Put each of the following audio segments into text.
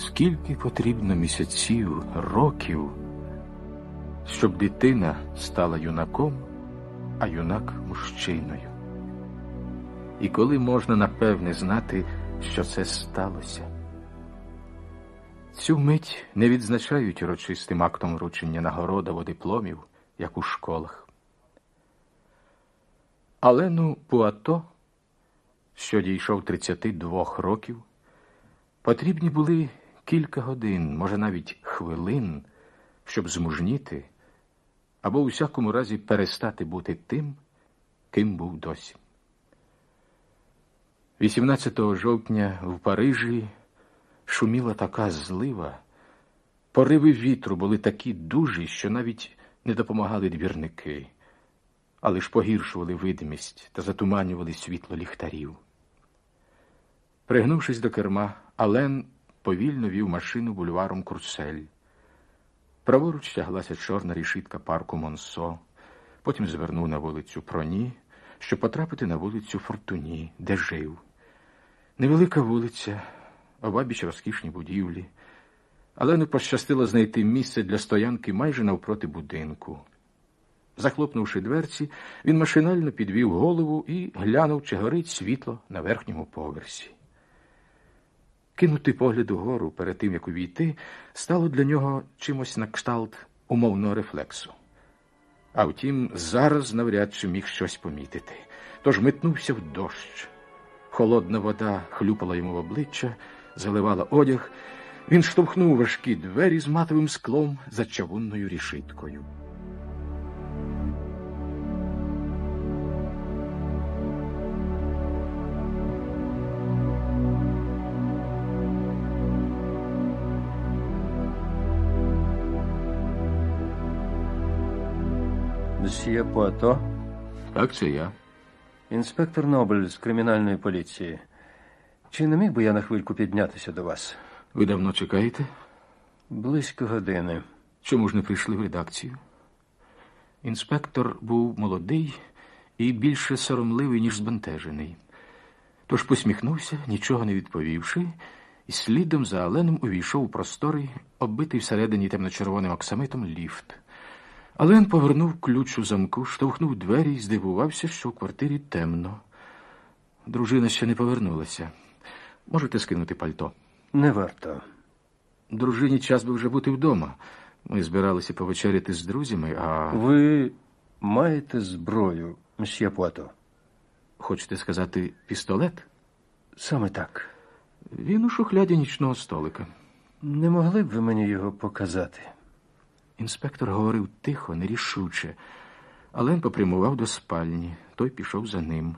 Скільки потрібно місяців, років, щоб дитина стала юнаком, а юнак мужчиною? І коли можна напевне знати, що це сталося? Цю мить не відзначають урочистим актом вручення нагород або дипломів, як у школах. Алену Пуато, що дійшов 32 років, потрібні були кілька годин, може навіть хвилин, щоб змужніти або у всякому разі перестати бути тим, ким був досі. 18 жовтня в Парижі шуміла така злива, пориви вітру були такі дужі, що навіть не допомагали двірники, але ж погіршували видимість та затуманювали світло ліхтарів. Пригнувшись до керма, Ален повільно вів машину бульваром Курсель. Праворуч тяглася чорна рішитка парку Монсо, потім звернув на вулицю Проні, щоб потрапити на вулицю Фортуні, де жив. Невелика вулиця, обабіч розкішні будівлі, але не пощастило знайти місце для стоянки майже навпроти будинку. Захлопнувши дверці, він машинально підвів голову і глянув, чи горить світло на верхньому поверсі. Кинути погляд угору перед тим, як увійти, стало для нього чимось на кшталт умовного рефлексу. А втім, зараз навряд чи міг щось помітити, тож метнувся в дощ. Холодна вода хлюпала йому в обличчя, заливала одяг. Він штовхнув важкі двері з матовим склом за чавунною рішиткою. Мсьє Пуато, Так, це я. інспектор Нобель з кримінальної поліції. Чи не міг би я на хвильку піднятися до вас? Ви давно чекаєте? Близько години. Чому ж не прийшли в редакцію? Інспектор був молодий і більше соромливий, ніж збентежений. Тож посміхнувся, нічого не відповівши, і слідом за Аленом увійшов у просторий, оббитий всередині темно-червоним оксамитом ліфт. Ален повернув ключ у замку, штовхнув двері і здивувався, що в квартирі темно. Дружина ще не повернулася. Можете скинути пальто. Не варто. Дружині час би вже бути вдома. Ми збиралися повечеряти з друзями, а Ви маєте зброю, мсьє Пуато? хочете сказати пістолет? Саме так. Він у шухляді нічного столика. Не могли б ви мені його показати? Інспектор говорив тихо, нерішуче. Ален попрямував до спальні, той пішов за ним.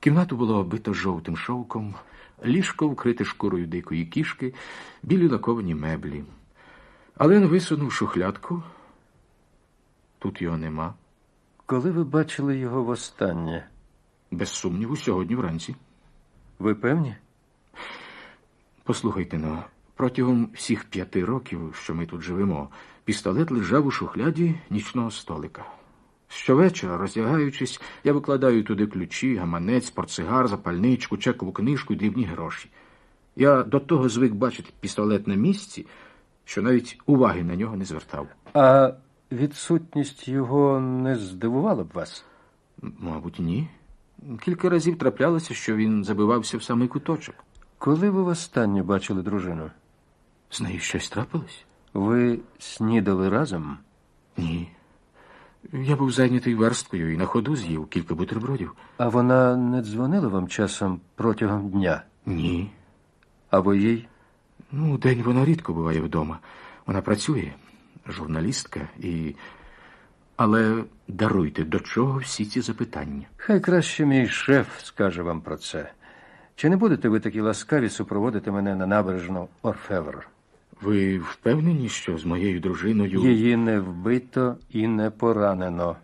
Кімнату було оббито жовтим шовком, ліжко вкрите шкурою дикої кішки, білі лаковані меблі. Ален висунув шухлядку. Тут його нема. Коли ви бачили його востаннє? Без сумніву, сьогодні вранці. Ви певні? Послухайте но, протягом всіх п'яти років, що ми тут живемо, пістолет лежав у шухляді нічного столика. Щовечора, роздягаючись, я викладаю туди ключі, гаманець, портсигар, запальничку, чекову книжку і дрібні гроші. Я до того звик бачити пістолет на місці, що навіть уваги на нього не звертав. А відсутність його не здивувала б вас? Мабуть, ні. Кілька разів траплялося, що він забивався в самий куточок. Коли ви востаннє бачили дружину? З нею щось трапилось? Ви снідали разом? Ні. Я був зайнятий версткою і на ходу з'їв кілька бутербродів. А вона не дзвонила вам часом протягом дня? Ні. А ви їй? Ну, день вона рідко буває вдома. Вона працює, журналістка і. Але даруйте, до чого всі ці запитання? Хай краще мій шеф скаже вам про це. Чи не будете ви такі ласкаві супроводити мене на набережну Орфевр? Ви впевнені, що з моєю дружиною Її не вбито і не поранено.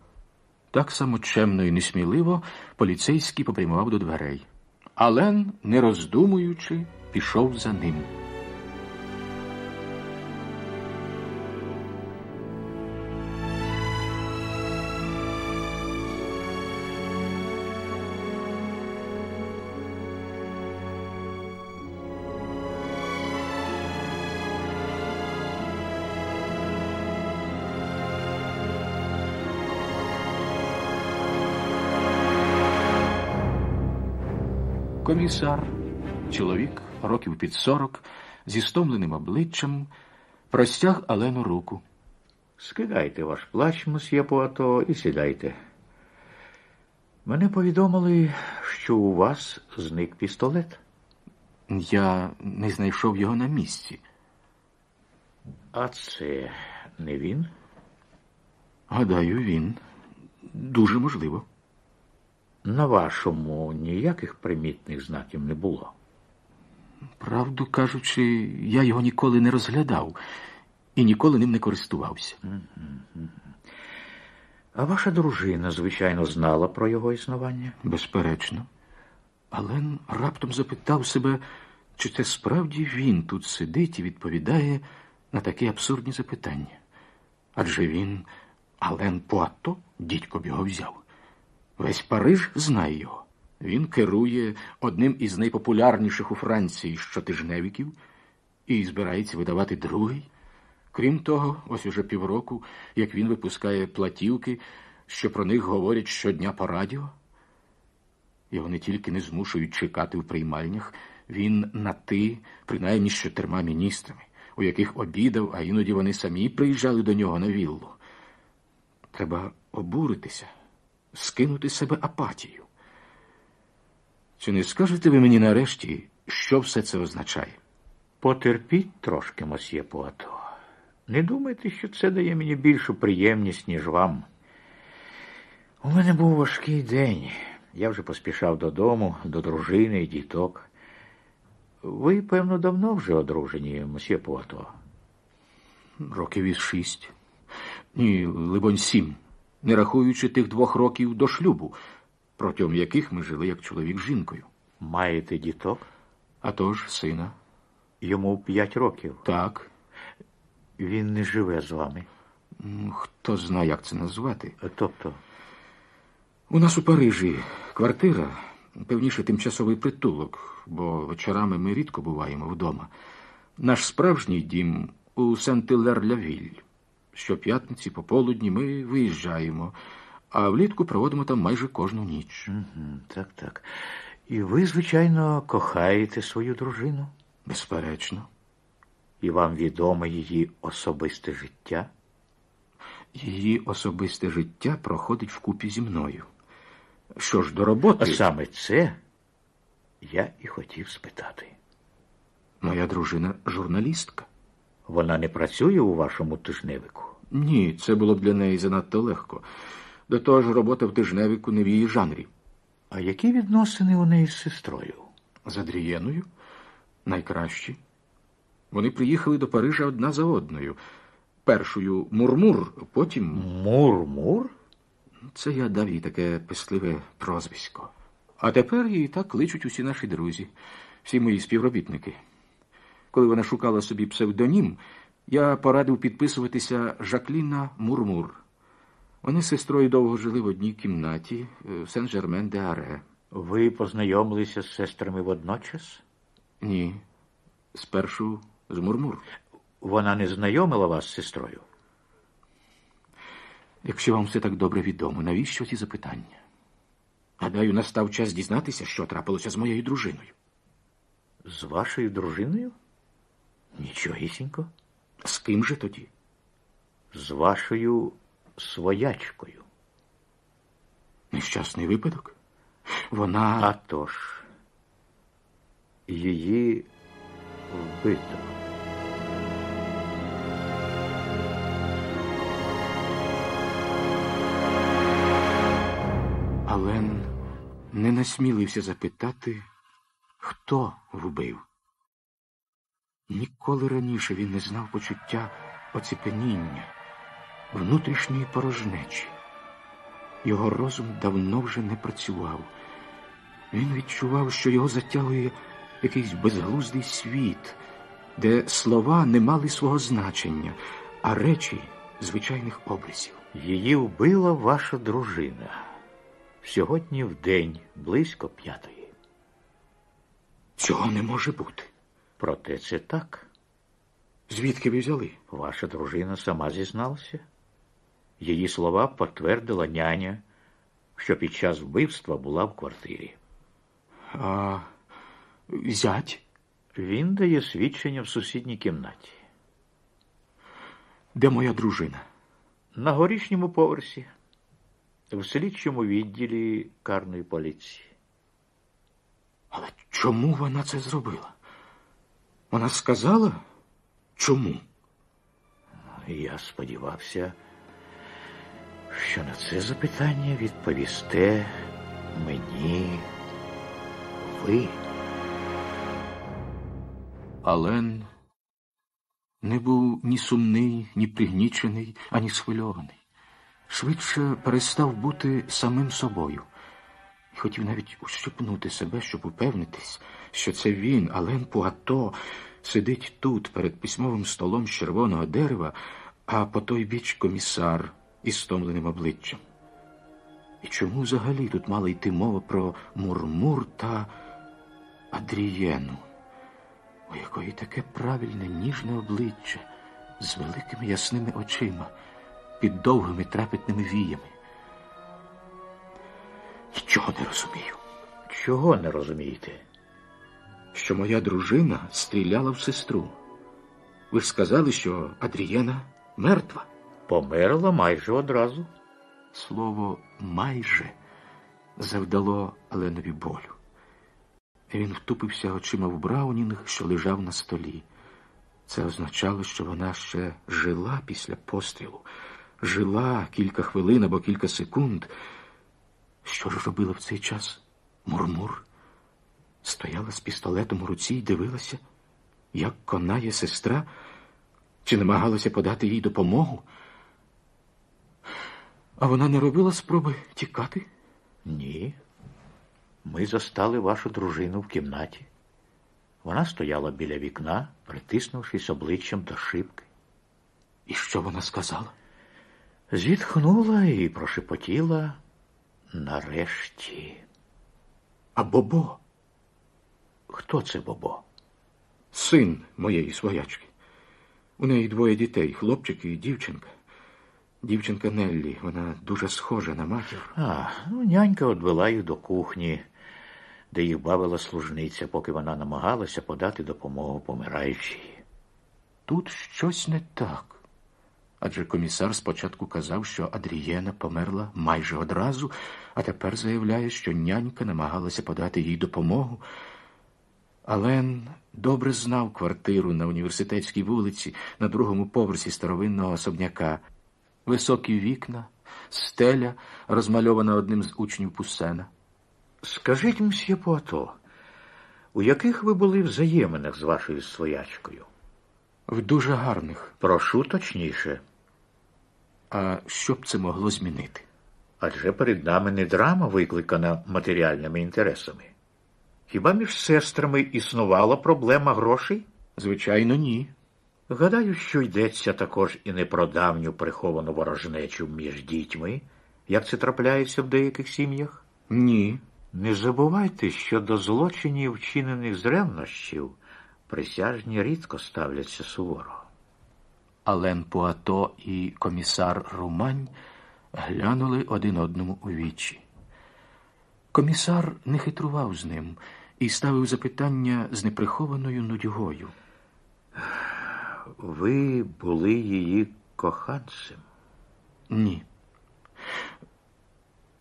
так само чемно і несміливо поліцейський попрямував до дверей. Ален, не роздумуючи, пішов за ним. Комісар, чоловік років під сорок, зі стомленим обличчям, простяг Алену руку. Скидайте ваш плащ, мосьє Пуато, і сідайте. Мене повідомили, що у вас зник пістолет. Я не знайшов його на місці. А це не він? Гадаю, він дуже можливо. На вашому ніяких примітних знаків не було. Правду кажучи, я його ніколи не розглядав і ніколи ним не користувався. А ваша дружина, звичайно, знала про його існування? Безперечно. Ален раптом запитав себе, чи це справді він тут сидить і відповідає на такі абсурдні запитання. Адже він, Ален Пуато, дідько б його взяв. Весь Париж знає його. Він керує одним із найпопулярніших у Франції щотижневиків і збирається видавати другий. Крім того, ось уже півроку, як він випускає платівки, що про них говорять щодня по радіо. Його не тільки не змушують чекати в приймальнях, він на ти, принаймні з чотирма міністрами, у яких обідав, а іноді вони самі приїжджали до нього на віллу. Треба обуритися, скинути з себе апатію. Чи не скажете ви мені нарешті, що все це означає? Потерпіть трошки, мосьє Пуато. Не думайте, що це дає мені більшу приємність, ніж вам. У мене був важкий день. Я вже поспішав додому, до дружини і діток. Ви, певно, давно вже одружені, мосьє Пуато. Років із шість. Ні, либонь, сім, не рахуючи тих двох років до шлюбу, протягом яких ми жили як чоловік з жінкою. Маєте діток? А тож, сина, Йому п'ять років. так, Він не живе з вами. хто знає, як це назвати. Тобто, У нас у Парижі квартира, певніше тимчасовий притулок, бо вечорами ми рідко буваємо вдома. Наш справжній дім у Сент-Ілер-Лявіль. Щоп'ятниці пополудні ми виїжджаємо, а влітку проводимо там майже кожну ніч. Мгм, так, так. І ви, звичайно, кохаєте свою дружину? Безперечно. І вам відоме її особисте життя? Її особисте життя проходить вкупі зі мною. Що ж до роботи, А саме це я і хотів спитати. моя дружина журналістка. Вона не працює у вашому тижневику? Ні, це було б для неї занадто легко. До того ж, робота в тижневику не в її жанрі. А які відносини у неї з сестрою? З Адрієною найкращі. Вони приїхали до Парижа одна за одною. Першою Мурмур, потім Мур-мур? це я дав їй таке писливе прозвисько. А тепер її так кличуть усі наші друзі, всі мої співробітники. Коли вона шукала собі псевдонім, я порадив підписуватися Жакліна Мурмур. Вони з сестрою довго жили в одній кімнаті е, в Сен-Жермен-де-Аре. Ви познайомилися з сестрами водночас? Ні, спершу з Мурмур. Вона не знайомила вас з сестрою? Якщо вам все так добре відомо, навіщо ці запитання? Гадаю, настав час дізнатися, що трапилося з моєю дружиною. З вашою дружиною? Нічогісінько. З ким же тоді? З вашою своячкою. Нещасний випадок? Вона. А тож, її вбито. Ален не насмілився запитати, хто вбив. Ніколи раніше він не знав почуття оціпеніння, внутрішньої порожнечі. Його розум давно вже не працював. Він відчував, що його затягує якийсь безглуздий світ, де слова не мали свого значення, а речі звичайних образів. Її вбила ваша дружина. Сьогодні в день, близько п'ятої. Цього не може бути. Проте це так. Звідки ви взяли? Ваша дружина сама зізналася. Її слова підтвердила няня, що під час вбивства була в квартирі. А Зять? Він дає свідчення в сусідній кімнаті. Де моя дружина? На горішньому поверсі, в слідчому відділі карної поліції. Але чому вона це зробила? Вона сказала? Чому? Я сподівався, що на це запитання відповісте мені ви. Ален не був ні сумний, ні пригнічений, ані схвильований. Швидше перестав бути самим собою. І хотів навіть ущипнути себе, щоб упевнитись, що це він, Ален Пуато, сидить тут, перед письмовим столом з червоного дерева, а по той біч комісар із стомленим обличчям. І чому взагалі тут мала йти мова про Мурмур та Адрієну? у якої таке правильне ніжне обличчя з великими ясними очима, під довгими трепетними віями. Нічого не розумію, Чого не розумієте? що моя дружина стріляла в сестру. Ви ж сказали, що Адрієна мертва. Померла майже одразу. Слово майже завдало Оленові болю. Він втупився очима в Браунінг, що лежав на столі. Це означало, що вона ще жила після пострілу, жила кілька хвилин або кілька секунд. Що ж робила в цей час? Мурмур стояла з пістолетом у руці і дивилася, як конає сестра, чи намагалася подати їй допомогу. А вона не робила спроби тікати? Ні. Ми застали вашу дружину в кімнаті. Вона стояла біля вікна, притиснувшись обличчям до шибки. І що вона сказала? Зітхнула і прошепотіла нарешті. А Бобо, Хто це Бобо? син моєї своячки. У неї двоє дітей, хлопчик і дівчинка. Дівчинка Неллі, вона дуже схожа на матір. А, ну, нянька одвела їх до кухні, де їх бавила служниця, поки вона намагалася подати допомогу помираючій. Тут щось не так. Адже комісар спочатку казав, що Адрієна померла майже одразу, а тепер заявляє, що нянька намагалася подати їй допомогу. Ален добре знав квартиру на університетській вулиці на другому поверсі старовинного особняка. Високі вікна, стеля, розмальована одним з учнів Пуссена. Скажіть, мсьє Пуато, у яких ви були взаєминах з вашою своячкою? В дуже гарних. Прошу точніше, А що б це могло змінити? адже перед нами не драма, викликана матеріальними інтересами. Хіба між сестрами існувала проблема грошей? Звичайно, ні. Гадаю, що йдеться також і не про давню приховану ворожнечу між дітьми, як це трапляється в деяких сім'ях. Ні. Не забувайте, що до злочинів, вчинених з ревнощів, присяжні рідко ставляться суворо. Ален Пуато і комісар Румань глянули один одному у вічі. Комісар не хитрував з ним і ставив запитання з неприхованою нудьгою. Ви були її коханцем. Ні.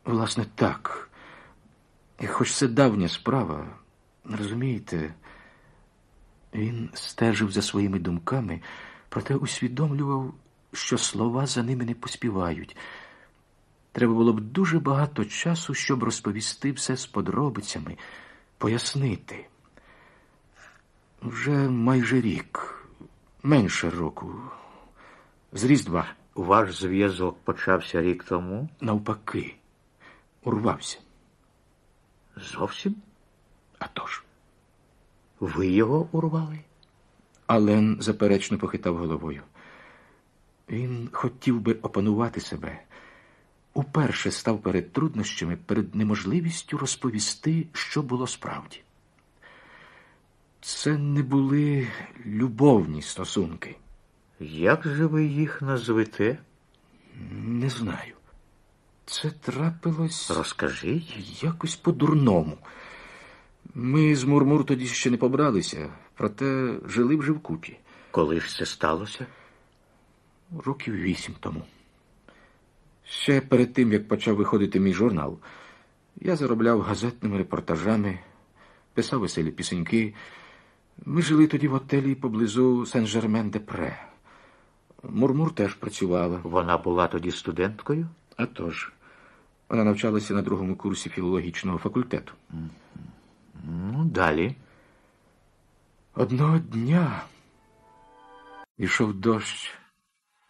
Власне, так. Хоч це давня справа, розумієте, він стежив за своїми думками, проте усвідомлював, що слова за ними не поспівають. Треба було б дуже багато часу, щоб розповісти все з подробицями, пояснити. Вже майже рік, менше року, з Різдва. Ваш зв'язок почався рік тому? навпаки, урвався. Зовсім? А тож. Ви його урвали? Ален заперечно похитав головою. Він хотів би опанувати себе. Уперше став перед труднощами, перед неможливістю розповісти, що було справді. Це не були любовні стосунки. Як же ви їх назвете? Не знаю. Це трапилось Розкажіть. якось по-дурному. Ми з Мурмур тоді ще не побралися, проте жили вже вкупі. Коли ж це сталося? Років вісім тому. Ще перед тим, як почав виходити мій журнал, я заробляв газетними репортажами, писав веселі пісеньки. Ми жили тоді в отелі поблизу Сен-Жермен-де-Пре. Мурмур теж працювала. Вона була тоді студенткою? А тож, вона навчалася на другому курсі філологічного факультету. Далі. Одного дня ішов дощ,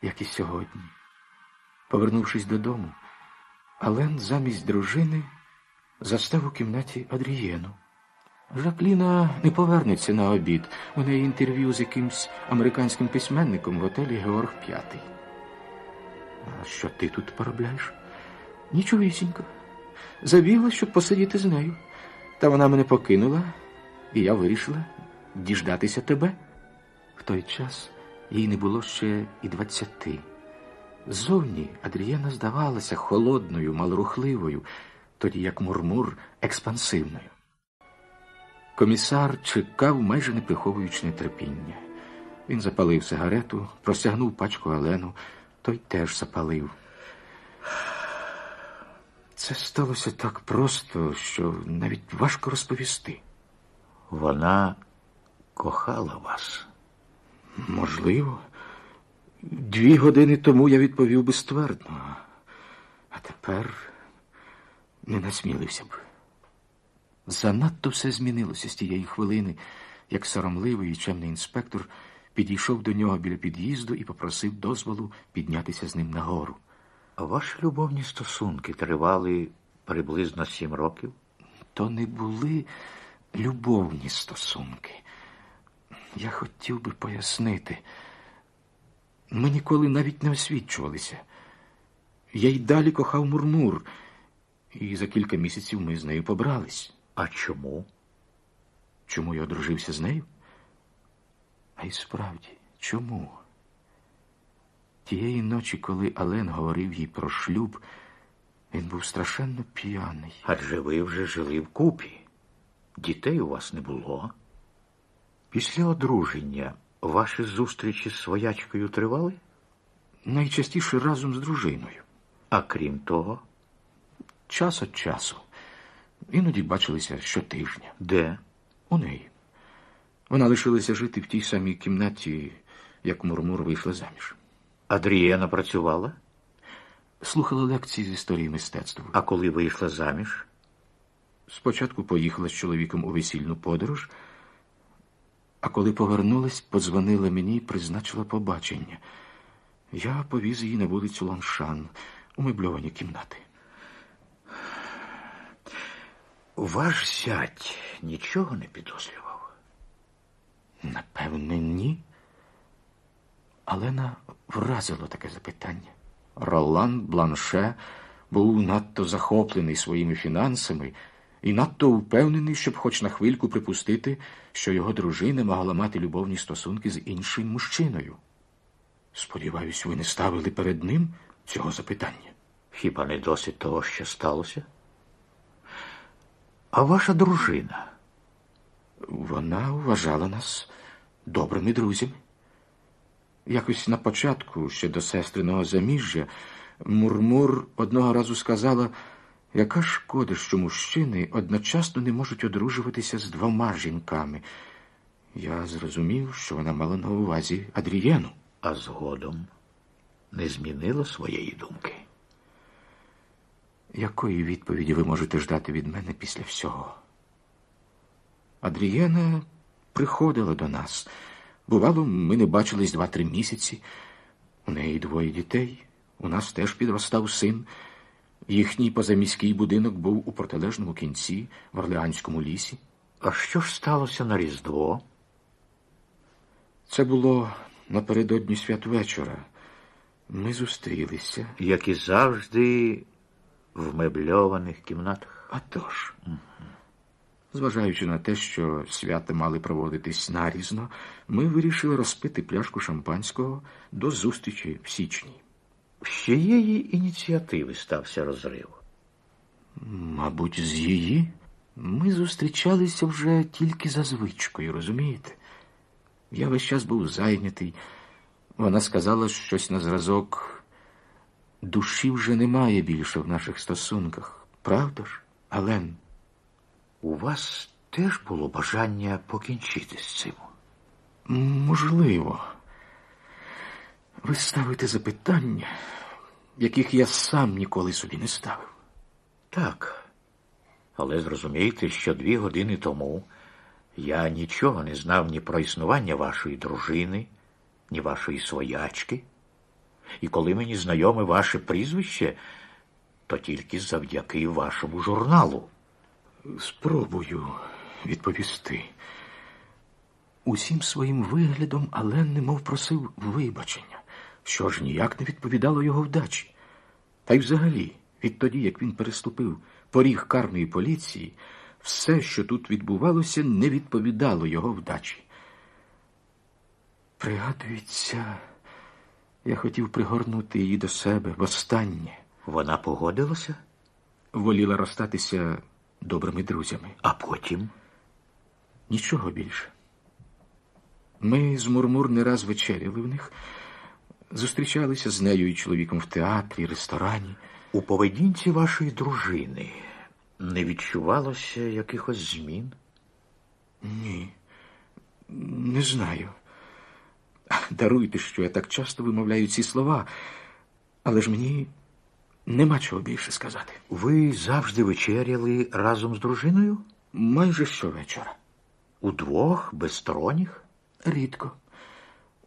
як і сьогодні. Повернувшись додому, Ален замість дружини застав у кімнаті Адрієну. Жакліна не повернеться на обід. У неї інтерв'ю з якимсь американським письменником в готелі Георг П'ятий. А що ти тут поробляєш? Нічогісінько. Забігла, щоб посидіти з нею. Та вона мене покинула, і я вирішила діждатися тебе. В той час їй не було ще і двадцяти. Зовні Адрієна здавалася холодною, малорухливою, тоді як Мурмур експансивною. Комісар чекав, майже не приховуючи нетерпіння. Він запалив сигарету, простягнув пачку Алену, той теж запалив. Це сталося так просто, що навіть важко розповісти. Вона кохала вас. Можливо, дві години тому я відповів би ствердно, а тепер не насмілився б. Занадто все змінилося з тієї хвилини, як соромливий і чемний інспектор підійшов до нього біля під'їзду і попросив дозволу піднятися з ним нагору. Ваші любовні стосунки тривали приблизно сім років. То не були любовні стосунки. Я хотів би пояснити. Ми ніколи навіть не освічувалися. Я й далі кохав Мурмур, і за кілька місяців ми з нею побрались. А чому? Чому я одружився з нею? А й справді, чому? Тієї ночі, коли Ален говорив їй про шлюб, він був страшенно п'яний. Адже ви вже жили вкупі. Дітей у вас не було. Після одруження ваші зустрічі з своячкою тривали? Найчастіше разом з дружиною. А крім того, Час від часу. Іноді бачилися щотижня. де? У неї. Вона лишилася жити в тій самій кімнаті, як Мурмур вийшла заміж. Адрієна працювала? Слухала лекції з історії мистецтва. А коли вийшла заміж? Спочатку поїхала з чоловіком у весільну подорож, а коли повернулась, подзвонила мені і призначила побачення. Я повіз її на вулицю Ланшан у мебльовані кімнати. Ваш зять нічого не підозрював. Напевне, ні. Алена вразило таке запитання. Ролан Бланше був надто захоплений своїми фінансами і надто впевнений, щоб хоч на хвильку припустити, що його дружина могла мати любовні стосунки з іншим мужчиною. Сподіваюсь, ви не ставили перед ним цього запитання. Хіба не досить того, що сталося? А ваша дружина? Вона вважала нас добрими друзями. Якось на початку, ще до сестриного заміжжя, Мурмур одного разу сказала, яка шкода, що мужчини одночасно не можуть одружуватися з двома жінками. Я зрозумів, що вона мала на увазі Адрієну. А згодом не змінила своєї думки. Якої відповіді ви можете ждати від мене після всього? Адрієна приходила до нас. Бувало, ми не бачились два-три місяці. У неї двоє дітей. У нас теж підростав син. Їхній позаміський будинок був у протилежному кінці, в Орлеанському лісі. А що ж сталося на Різдво? Це було напередодні святвечора. Ми зустрілися. Як і завжди, в мебльованих кімнатах. А тож, зважаючи на те, що свята мали проводитись нарізно, ми вирішили розпити пляшку шампанського до зустрічі в січні. З чиєї ініціативи стався розрив? Мабуть, з її. Ми зустрічалися вже тільки за звичкою, розумієте? Я весь час був зайнятий. Вона сказала щось на зразок. Душі вже немає більше в наших стосунках. Правда ж, Ален? У вас теж було бажання покінчити з цим. Можливо. Ви ставите запитання, яких я сам ніколи собі не ставив. Так. Але зрозумійте, що дві години тому я нічого не знав ні про існування вашої дружини, ні вашої своячки. І коли мені знайоме ваше прізвище, то тільки завдяки вашому журналу. Спробую відповісти. Усім своїм виглядом Ален немов просив вибачення, що ж ніяк не відповідало його вдачі. Та й взагалі, відтоді, як він переступив поріг карної поліції, все, що тут відбувалося, не відповідало його вдачі. Пригадується, я хотів пригорнути її до себе востаннє. Вона погодилася, Воліла розстатися добрими друзями. а потім. Нічого більше. Ми з Мурмур не раз вечеряли в них, зустрічалися з нею і чоловіком в театрі, ресторані. У поведінці вашої дружини не відчувалося якихось змін? Ні, не знаю. Даруйте, що я так часто вимовляю ці слова, але ж мені нема чого більше сказати. Ви завжди вечеряли разом з дружиною? Майже щовечора. Удвох, без сторонніх? Рідко.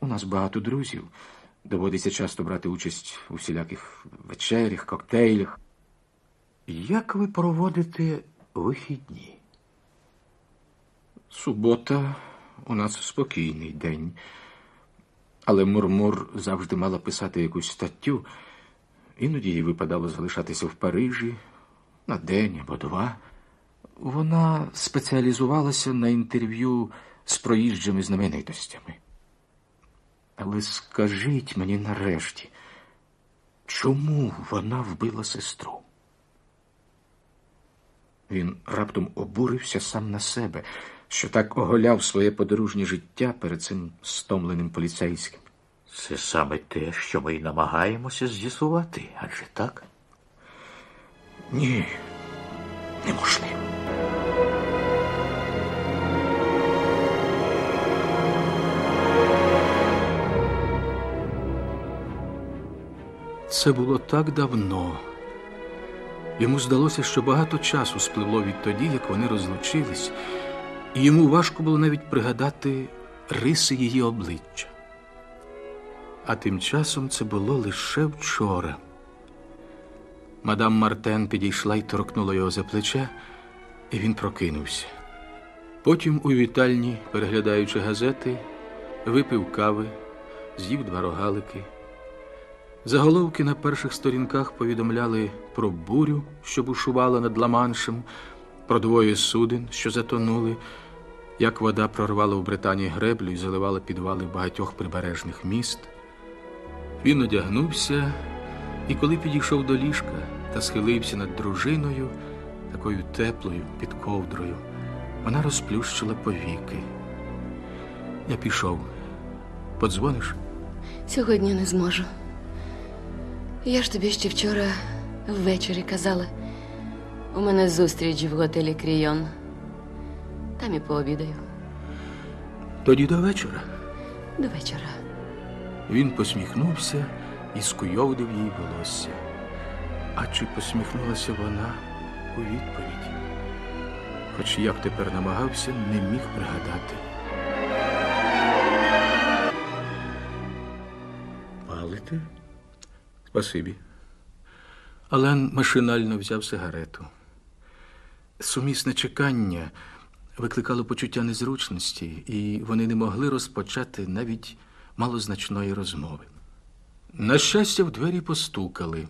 У нас багато друзів. Доводиться часто брати участь у всіляких вечерях, коктейлях. Як ви проводите вихідні? Субота у нас спокійний день. Але Мурмур завжди мала писати якусь статтю. Іноді їй випадало залишатися в Парижі на день або два. Вона спеціалізувалася на інтерв'ю з проїжджими знаменитостями. Але скажіть мені нарешті, чому вона вбила сестру? Він раптом обурився сам на себе, що так оголяв своє подружнє життя перед цим стомленим поліцейським. Це саме те, що ми й намагаємося з'ясувати, адже так? Ні, неможливо. Це було так давно. Йому здалося, що багато часу спливло відтоді, як вони розлучились, і йому важко було навіть пригадати риси її обличчя. А тим часом це було лише вчора. Мадам Мартен підійшла і торкнула його за плече, і він прокинувся. Потім у вітальні, переглядаючи газети, випив кави, з'їв два рогалики. Заголовки на перших сторінках повідомляли про бурю, що бушувала над Ла-Маншем, про двоє суден, що затонули, як вода прорвала в Британії греблю і заливала підвали багатьох прибережних міст. Він одягнувся, і коли підійшов до ліжка та схилився над дружиною, такою теплою під ковдрою, вона розплющила повіки. Я пішов. Подзвониш? Сьогодні не зможу. Я ж тобі ще вчора ввечері казала. У мене зустріч в готелі Крійон. Там і пообідаю. Тоді до вечора. До вечора. Він посміхнувся і скуйовдив їй волосся. А чи посміхнулася вона у відповідь? Хоч як тепер намагався, не міг пригадати. Палите? Спасибі. Ален машинально взяв сигарету. Сумісне чекання викликало почуття незручності, і вони не могли розпочати навіть малозначної розмови. На щастя, в двері постукали.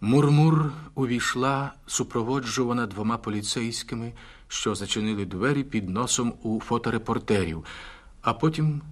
Мурмур увійшла, супроводжувана двома поліцейськими, що зачинили двері під носом у фоторепортерів, а потім